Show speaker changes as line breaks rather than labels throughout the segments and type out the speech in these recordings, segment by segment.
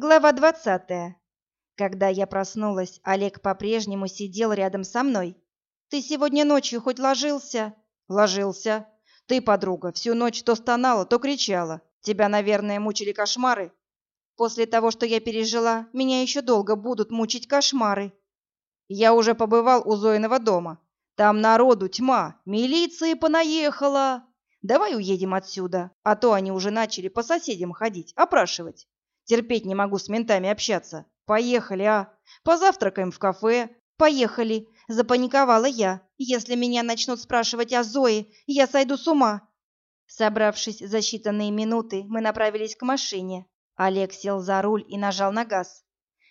Глава двадцатая. Когда я проснулась, Олег по-прежнему сидел рядом со мной. «Ты сегодня ночью хоть ложился?»
«Ложился. Ты, подруга, всю ночь то стонала, то кричала. Тебя, наверное, мучили кошмары?»
«После того, что я пережила, меня еще долго будут мучить кошмары».
«Я уже побывал у Зоиного дома. Там народу тьма, милиции понаехала. Давай уедем отсюда, а то они уже начали по соседям ходить, опрашивать. Терпеть не могу с ментами общаться. Поехали, а? Позавтракаем в кафе.
Поехали, запаниковала я. Если меня начнут спрашивать о Зое, я сойду с ума. Собравшись за считанные минуты, мы направились к машине. Олег сел за руль и нажал на газ.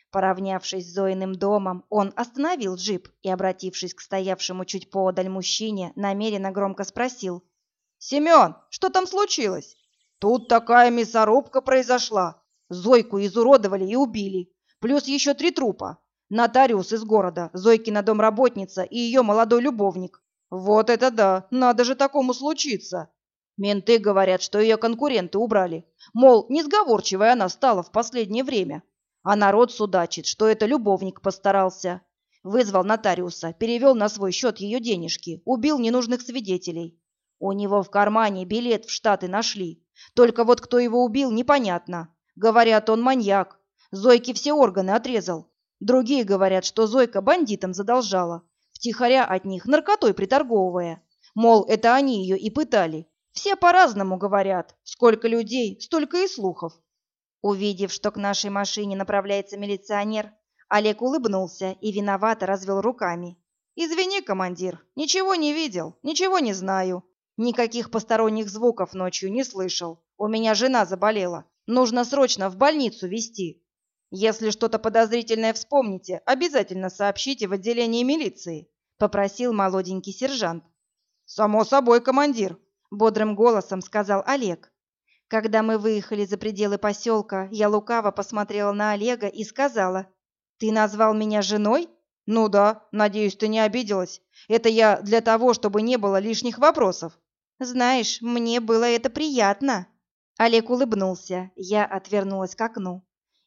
Поравнявшись с Зоиным домом, он остановил джип и, обратившись к стоявшему чуть поодаль мужчине, намеренно громко спросил.
«Семен, что там случилось?» «Тут такая мясорубка произошла. Зойку изуродовали и убили. Плюс еще три трупа. Нотариус из города, Зойкина домработница и ее молодой любовник. Вот это да, надо же такому случиться. Менты говорят, что ее конкуренты убрали. Мол, несговорчивая она стала в последнее время. А народ судачит, что это любовник постарался. Вызвал нотариуса, перевел на свой счет ее денежки, убил ненужных свидетелей. У него в кармане билет в Штаты нашли. Только вот кто его убил, непонятно. Говорят, он маньяк. Зойке все органы отрезал. Другие говорят, что Зойка бандитам задолжала, втихаря от них наркотой приторговывая. Мол, это они ее и пытали. Все по-разному говорят. Сколько людей, столько и слухов.
Увидев, что к нашей машине направляется милиционер, Олег улыбнулся и виновато развел руками.
«Извини, командир, ничего не видел, ничего не знаю. Никаких посторонних звуков ночью не слышал. У меня жена заболела. Нужно срочно в больницу везти. Если что-то подозрительное вспомните, обязательно сообщите в отделение милиции», — попросил молоденький сержант. «Само собой, командир», — бодрым голосом сказал Олег.
Когда мы выехали за пределы поселка, я лукаво посмотрела на Олега и сказала, «Ты назвал меня женой?»
«Ну да, надеюсь, ты не обиделась. Это я для того, чтобы не было лишних вопросов».
«Знаешь, мне было это приятно». Олег улыбнулся, я отвернулась к окну.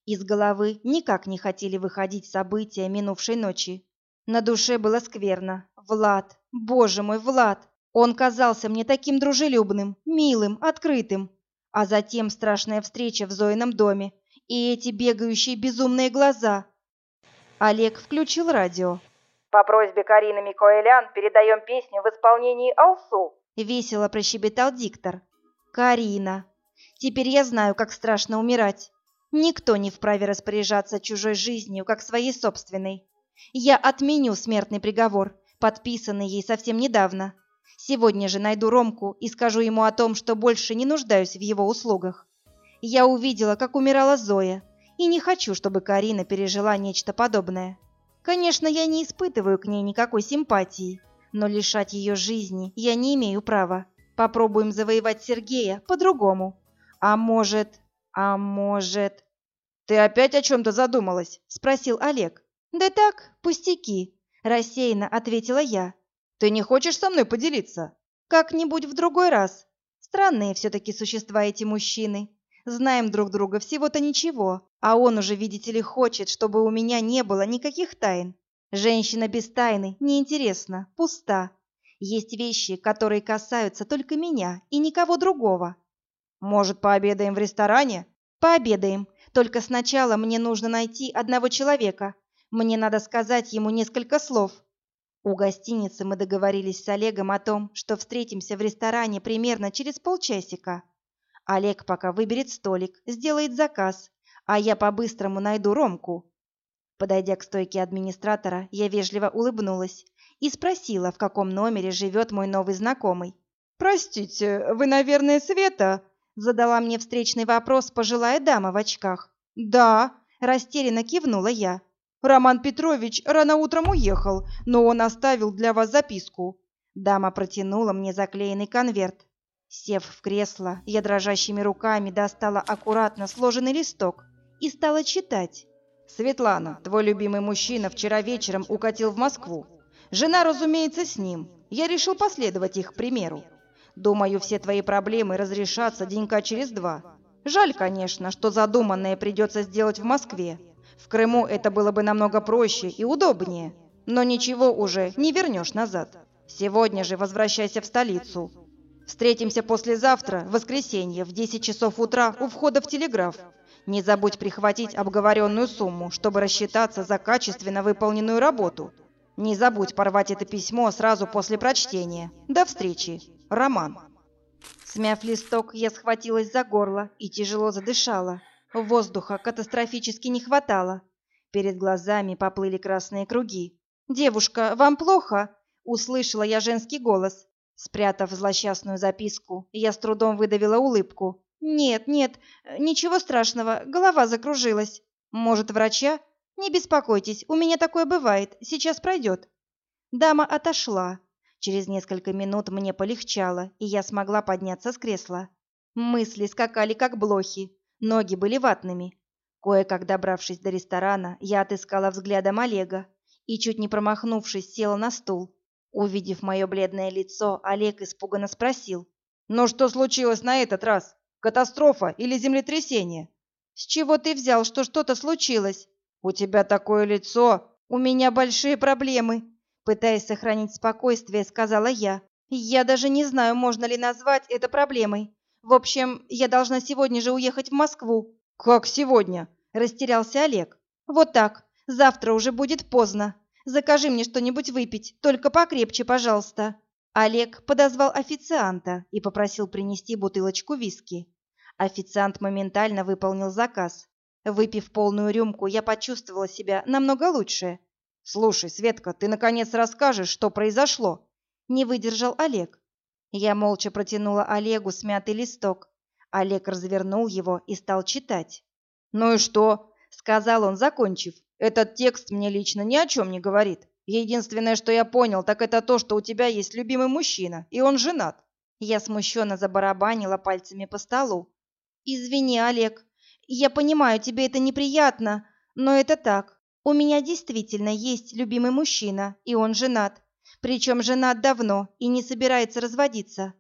Из головы никак не хотели выходить события минувшей ночи. На душе было скверно. Влад, боже мой, Влад! Он казался мне таким дружелюбным, милым, открытым. А затем страшная встреча в Зоином доме и эти бегающие безумные глаза. Олег включил радио.
«По просьбе Карины Микоэлян передаем песню в исполнении Алсу», —
весело прощебетал диктор. «Карина. Теперь я знаю, как страшно умирать. Никто не вправе распоряжаться чужой жизнью, как своей собственной. Я отменю смертный приговор, подписанный ей совсем недавно. Сегодня же найду Ромку и скажу ему о том, что больше не нуждаюсь в его услугах. Я увидела, как умирала Зоя, и не хочу, чтобы Карина пережила нечто подобное. Конечно, я не испытываю к ней никакой симпатии, но лишать ее жизни я не имею права. Попробуем завоевать Сергея по-другому. А может, а может...
Ты опять о чем-то задумалась?
Спросил Олег. Да так, пустяки, рассеянно ответила я.
Ты не хочешь со мной поделиться?
Как-нибудь в другой раз. Странные все-таки существа эти мужчины. Знаем друг друга всего-то ничего, а он уже, видите ли, хочет, чтобы у меня не было никаких тайн. Женщина без тайны неинтересна, пуста. Есть вещи, которые касаются только меня и никого другого.
Может, пообедаем в ресторане?
Пообедаем. Только сначала мне нужно найти одного человека. Мне надо сказать ему несколько слов. У гостиницы мы договорились с Олегом о том, что встретимся в ресторане примерно через полчасика. Олег пока выберет столик, сделает заказ, а я по-быстрому найду Ромку. Подойдя к стойке администратора, я вежливо улыбнулась и спросила, в каком номере живет мой новый знакомый.
«Простите, вы, наверное, Света?»
Задала мне встречный вопрос пожилая дама в очках.
«Да», –
растерянно кивнула я.
Роман Петрович рано утром уехал, но он оставил для вас записку.
Дама протянула мне заклеенный конверт. Сев в кресло, я дрожащими руками достала аккуратно сложенный листок и стала читать.
Светлана, твой любимый мужчина вчера вечером укатил в Москву. Жена, разумеется, с ним. Я решил последовать их примеру. Думаю, все твои проблемы разрешатся денька через два. Жаль, конечно, что задуманное придется сделать в Москве. В Крыму это было бы намного проще и удобнее. Но ничего уже не вернешь назад. Сегодня же возвращайся в столицу. Встретимся послезавтра, в воскресенье, в 10 часов утра у входа в телеграф. Не забудь прихватить обговоренную сумму, чтобы рассчитаться за качественно выполненную работу. Не забудь порвать это письмо сразу после прочтения. До встречи. Роман.
Смяв листок, я схватилась за горло и тяжело задышала. Воздуха катастрофически не хватало. Перед глазами поплыли красные круги. «Девушка, вам плохо?» — услышала я женский голос. Спрятав злосчастную записку, я с трудом выдавила улыбку. «Нет, нет, ничего страшного, голова закружилась. Может, врача? Не беспокойтесь, у меня такое бывает, сейчас пройдет». Дама отошла. Через несколько минут мне полегчало, и я смогла подняться с кресла. Мысли скакали, как блохи. Ноги были ватными. Кое-как добравшись до ресторана, я отыскала взглядом Олега и, чуть не промахнувшись, села на стул. Увидев мое бледное лицо, Олег испуганно спросил.
«Ну что случилось на этот раз? Катастрофа или землетрясение?»
«С чего ты взял, что что-то случилось?»
«У тебя такое лицо!»
«У меня большие проблемы!» Пытаясь сохранить спокойствие, сказала я. «Я даже не знаю, можно ли назвать это проблемой. В общем, я должна сегодня же уехать в Москву.
Как сегодня?
Растерялся Олег. Вот так. Завтра уже будет поздно. Закажи мне что-нибудь выпить, только покрепче, пожалуйста. Олег подозвал официанта и попросил принести бутылочку виски. Официант моментально выполнил заказ. Выпив полную рюмку, я почувствовала себя намного лучше.
Слушай, Светка, ты наконец расскажешь, что произошло?
Не выдержал Олег. Я молча протянула Олегу смятый листок. Олег развернул его и стал читать.
«Ну и что?» — сказал он, закончив. «Этот текст мне лично ни о чем не говорит. Единственное, что я понял, так это то, что у тебя есть любимый мужчина, и он женат».
Я смущенно забарабанила пальцами по столу. «Извини, Олег, я понимаю, тебе это неприятно, но это так. У меня действительно есть любимый мужчина, и он женат. Причем женат давно и не собирается разводиться.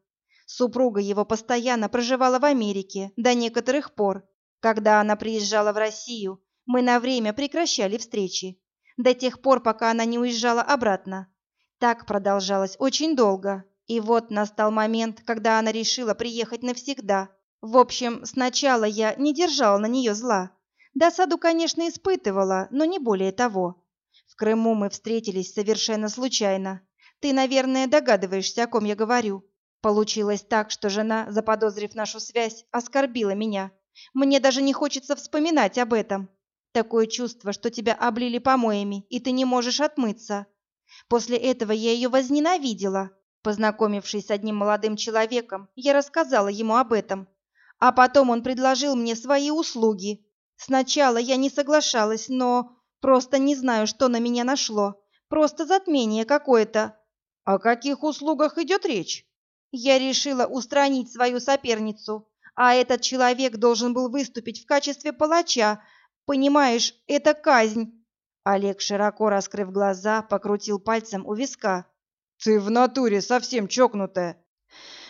Супруга его постоянно проживала в Америке до некоторых пор. Когда она приезжала в Россию, мы на время прекращали встречи. До тех пор, пока она не уезжала обратно. Так продолжалось очень долго. И вот настал момент, когда она решила приехать навсегда. В общем, сначала я не держала на нее зла. Досаду, конечно, испытывала, но не более того. В Крыму мы встретились совершенно случайно. Ты, наверное, догадываешься, о ком я говорю. Получилось так, что жена, заподозрив нашу связь, оскорбила меня. Мне даже не хочется вспоминать об этом. Такое чувство, что тебя облили помоями, и ты не можешь отмыться. После этого я ее возненавидела. Познакомившись с одним молодым человеком, я рассказала ему об этом. А потом он предложил мне свои услуги. Сначала я не соглашалась, но просто не знаю, что на меня нашло. Просто затмение какое-то.
О каких услугах идет речь?
Я решила устранить свою соперницу, а этот человек должен был выступить в качестве палача. Понимаешь, это казнь. Олег, широко раскрыв глаза, покрутил пальцем у виска.
Ты в натуре совсем чокнутая.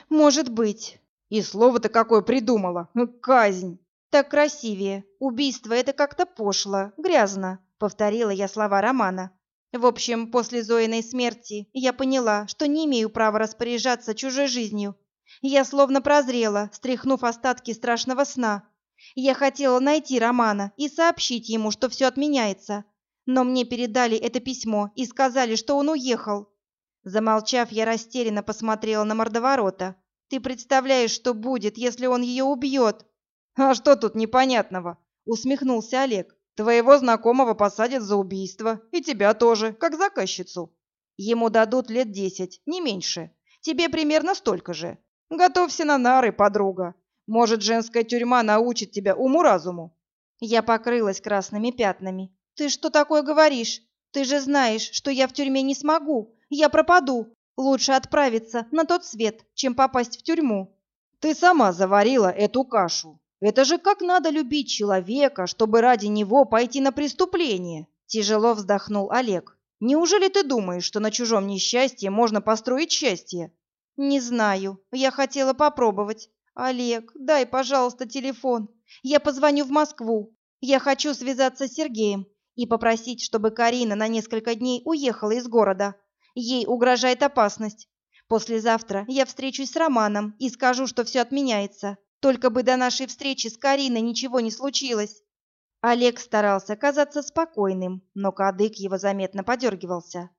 Может быть.
И слово-то какое придумала. Казнь.
Так красивее. Убийство это как-то пошло, грязно, повторила я слова Романа. В общем, после Зоиной смерти я поняла, что не имею права распоряжаться чужой жизнью. Я словно прозрела, стряхнув остатки страшного сна. Я хотела найти Романа и сообщить ему, что все отменяется. Но мне передали это письмо и сказали, что он уехал. Замолчав, я растерянно посмотрела на мордоворота. «Ты представляешь, что будет, если он ее убьет?»
«А что тут непонятного?» — усмехнулся Олег. Твоего знакомого посадят за убийство, и тебя тоже, как заказчицу. Ему дадут лет десять, не меньше. Тебе примерно столько же. Готовься на нары, подруга. Может, женская тюрьма научит тебя уму-разуму.
Я покрылась красными пятнами. Ты что такое говоришь? Ты же знаешь, что я в тюрьме не смогу. Я пропаду. Лучше отправиться на тот свет, чем попасть в тюрьму.
Ты сама заварила эту кашу. Это же как надо любить человека, чтобы ради него пойти на преступление? Тяжело вздохнул Олег. Неужели ты думаешь, что на чужом несчастье можно построить счастье?
Не знаю. Я хотела попробовать. Олег, дай, пожалуйста, телефон. Я позвоню в Москву. Я хочу связаться с Сергеем и попросить, чтобы Карина на несколько дней уехала из города. Ей угрожает опасность. Послезавтра я встречусь с Романом и скажу, что все отменяется. Только бы до нашей встречи с Кариной ничего не случилось. Олег старался казаться спокойным, но кадык его заметно подергивался.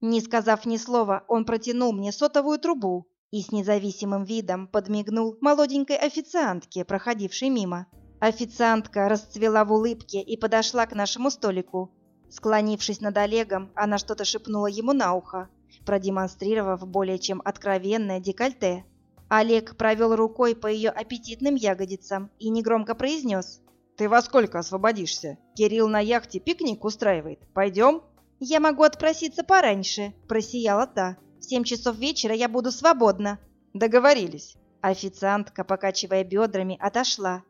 Не сказав ни слова, он протянул мне сотовую трубу и с независимым видом подмигнул молоденькой официантке, проходившей мимо. Официантка расцвела в улыбке и подошла к нашему столику. Склонившись над Олегом, она что-то шепнула ему на ухо, продемонстрировав более чем откровенное декольте. Олег провел рукой по ее аппетитным ягодицам и негромко произнес.
«Ты во сколько освободишься? Кирилл на яхте пикник устраивает. Пойдем?»
«Я могу отпроситься пораньше», – просияла та. «В семь часов вечера я буду свободна».
«Договорились».
Официантка, покачивая бедрами, отошла.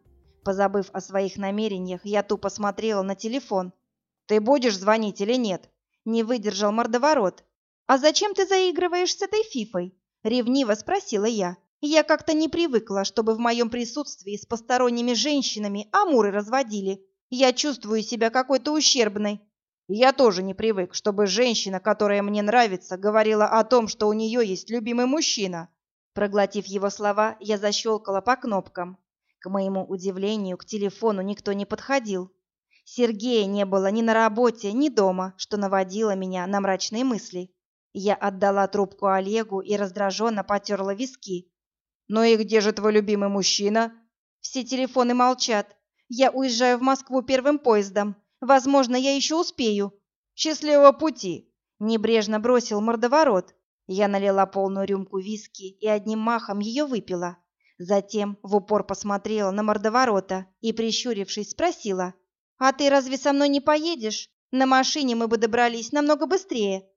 Позабыв о своих намерениях, я тупо смотрела на телефон.
«Ты будешь звонить или нет?»
Не выдержал мордоворот. «А зачем ты заигрываешь с этой фифой?» Ревниво спросила я. Я как-то не привыкла, чтобы в моем присутствии с посторонними женщинами амуры разводили. Я чувствую себя какой-то ущербной.
Я тоже не привык, чтобы женщина, которая мне нравится, говорила о том, что у нее есть любимый мужчина.
Проглотив его слова, я защелкала по кнопкам. К моему удивлению, к телефону никто не подходил. Сергея не было ни на работе, ни дома, что наводило меня на мрачные мысли. Я отдала трубку Олегу и раздраженно потерла виски.
«Ну и где же твой любимый мужчина?»
«Все телефоны молчат. Я уезжаю в Москву первым поездом. Возможно, я еще успею».
«Счастливого пути!»
Небрежно бросил мордоворот. Я налила полную рюмку виски и одним махом ее выпила. Затем в упор посмотрела на мордоворота и, прищурившись, спросила. «А ты разве со мной не поедешь? На машине мы бы добрались намного быстрее».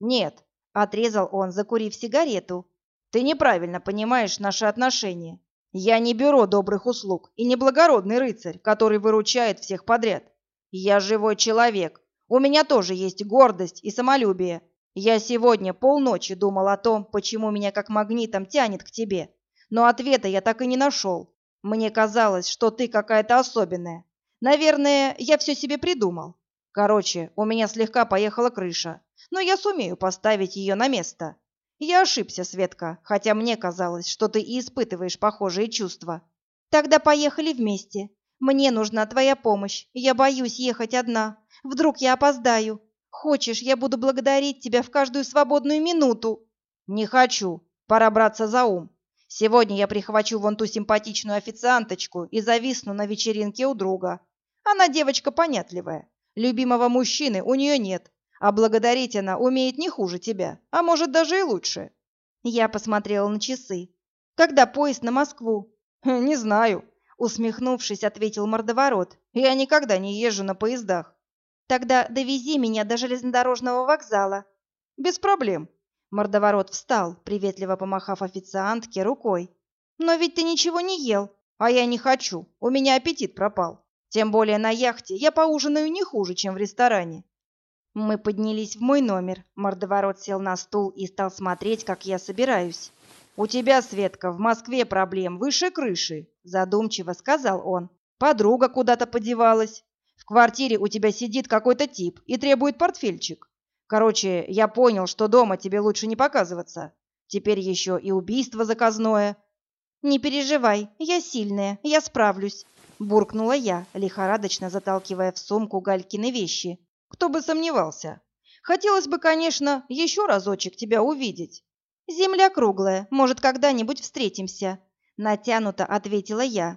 «Нет», — отрезал он, закурив сигарету. «Ты неправильно понимаешь наши отношения. Я не бюро добрых услуг и не благородный рыцарь, который выручает всех подряд. Я живой человек. У меня тоже есть гордость и самолюбие. Я сегодня полночи думал о том, почему меня как магнитом тянет к тебе. Но ответа я так и не нашел. Мне казалось, что ты какая-то особенная. Наверное, я все себе придумал. Короче, у меня слегка поехала крыша, но я сумею поставить ее на место. Я ошибся, Светка, хотя мне казалось, что ты и испытываешь похожие чувства.
Тогда поехали вместе. Мне нужна твоя помощь. Я боюсь ехать одна. Вдруг я опоздаю. Хочешь, я буду благодарить тебя в каждую свободную минуту?
Не хочу. Пора браться за ум. Сегодня я прихвачу вон ту симпатичную официанточку и зависну на вечеринке у друга. Она девочка понятливая. Любимого мужчины у нее нет, а благодарить она умеет не хуже тебя, а может даже и лучше.
Я посмотрела на часы. Когда поезд на Москву?
Не знаю, усмехнувшись, ответил мордоворот. Я никогда не езжу на поездах.
Тогда довези меня до железнодорожного вокзала.
Без проблем. Мордоворот встал, приветливо помахав официантке рукой. Но ведь ты ничего не ел, а я не хочу. У меня аппетит пропал. Тем более на яхте я поужинаю не хуже, чем в ресторане.
Мы поднялись в мой номер. Мордоворот сел на стул и стал смотреть, как я собираюсь.
«У тебя, Светка, в Москве проблем выше крыши», – задумчиво сказал он. «Подруга куда-то подевалась. В квартире у тебя сидит какой-то тип и требует портфельчик. Короче, я понял, что дома тебе лучше не показываться. Теперь еще и убийство заказное».
«Не переживай, я сильная, я справлюсь буркнула я, лихорадочно заталкивая в сумку Галькины вещи.
Кто бы сомневался. Хотелось бы, конечно, еще разочек тебя увидеть.
Земля круглая, может, когда-нибудь встретимся, натянуто ответила я.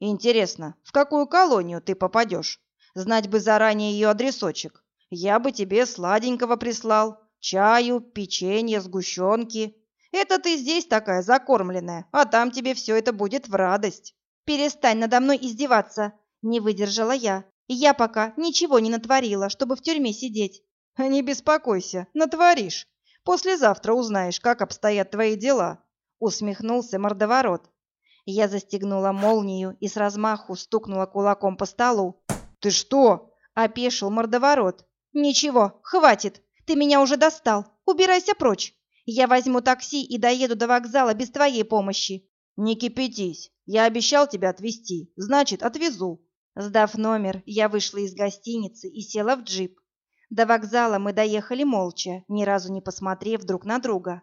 Интересно, в какую колонию ты попадешь? Знать бы заранее ее адресочек. Я бы тебе сладенького прислал, чаю, печенье, сгущенки. Это ты здесь такая закормленная, а там тебе все это будет в радость.
«Перестань надо мной издеваться!» – не выдержала я. «Я пока ничего не натворила, чтобы в тюрьме сидеть».
«Не беспокойся, натворишь. Послезавтра узнаешь, как обстоят твои дела», – усмехнулся мордоворот.
Я застегнула молнию и с размаху стукнула кулаком по столу.
«Ты что?»
– опешил мордоворот. «Ничего, хватит. Ты меня уже достал. Убирайся прочь. Я возьму такси и доеду до вокзала без твоей помощи.
«Не кипятись. Я обещал тебя отвезти. Значит, отвезу».
Сдав номер, я вышла из гостиницы и села в джип. До вокзала мы доехали молча, ни разу не посмотрев друг на друга.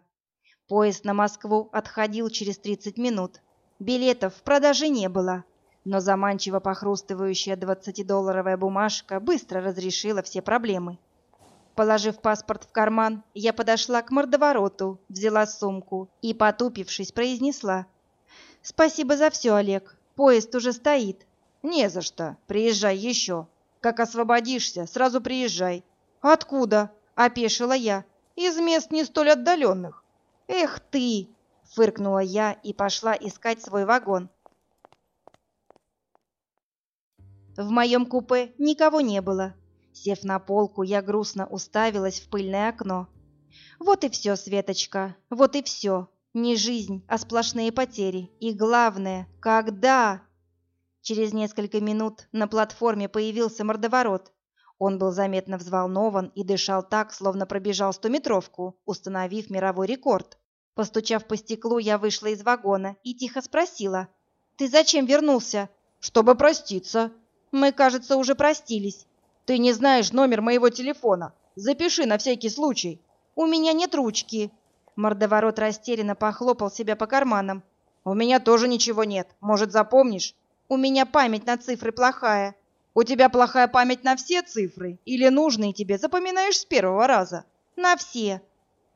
Поезд на Москву отходил через 30 минут. Билетов в продаже не было, но заманчиво похрустывающая 20-долларовая бумажка быстро разрешила все проблемы. Положив паспорт в карман, я подошла к мордовороту, взяла сумку и, потупившись, произнесла. «Спасибо за все, Олег. Поезд уже стоит».
«Не за что. Приезжай еще. Как освободишься, сразу приезжай».
«Откуда?» – опешила я.
«Из мест не столь отдаленных».
«Эх ты!» – фыркнула я и пошла искать свой вагон. В моем купе никого не было. Сев на полку, я грустно уставилась в пыльное окно. Вот и все, Светочка, вот и все. Не жизнь, а сплошные потери. И главное, когда? Через несколько минут на платформе появился мордоворот. Он был заметно взволнован и дышал так, словно пробежал стометровку, установив мировой рекорд. Постучав по стеклу, я вышла из вагона и тихо спросила. «Ты зачем вернулся?»
«Чтобы проститься».
«Мы, кажется, уже простились».
«Ты не знаешь номер моего телефона. Запиши на всякий случай».
«У меня нет ручки». Мордоворот растерянно похлопал себя по карманам.
«У меня тоже ничего нет. Может, запомнишь?»
У меня память на цифры плохая.
У тебя плохая память на все цифры? Или нужные тебе запоминаешь с первого раза?
На все.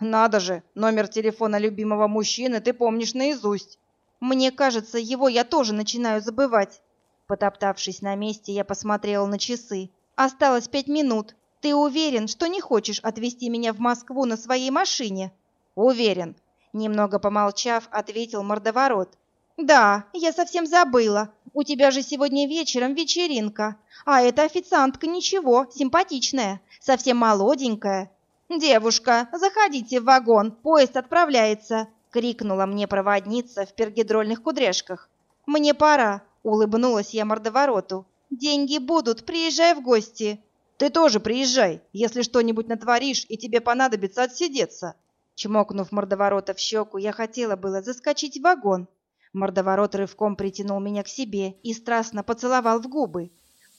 Надо же, номер телефона любимого мужчины ты помнишь наизусть.
Мне кажется, его я тоже начинаю забывать. Потоптавшись на месте, я посмотрела на часы. Осталось пять минут. Ты уверен, что не хочешь отвезти меня в Москву на своей машине?
Уверен.
Немного помолчав, ответил мордоворот. Да, я совсем забыла. У тебя же сегодня вечером вечеринка. А эта официантка ничего, симпатичная, совсем молоденькая. Девушка, заходите в вагон, поезд отправляется, крикнула мне проводница в пергидрольных кудряшках. Мне пора, улыбнулась я мордовороту. Деньги будут, приезжай в гости.
Ты тоже приезжай, если что-нибудь натворишь и тебе понадобится отсидеться.
Чмокнув мордоворота в щеку, я хотела было заскочить в вагон, Мордоворот рывком притянул меня к себе и страстно поцеловал в губы.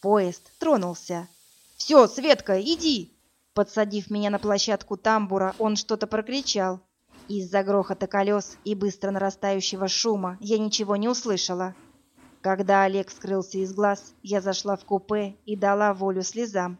Поезд тронулся.
«Все, Светка, иди!»
Подсадив меня на площадку тамбура, он что-то прокричал. Из-за грохота колес и быстро нарастающего шума я ничего не услышала. Когда Олег скрылся из глаз, я зашла в купе и дала волю слезам.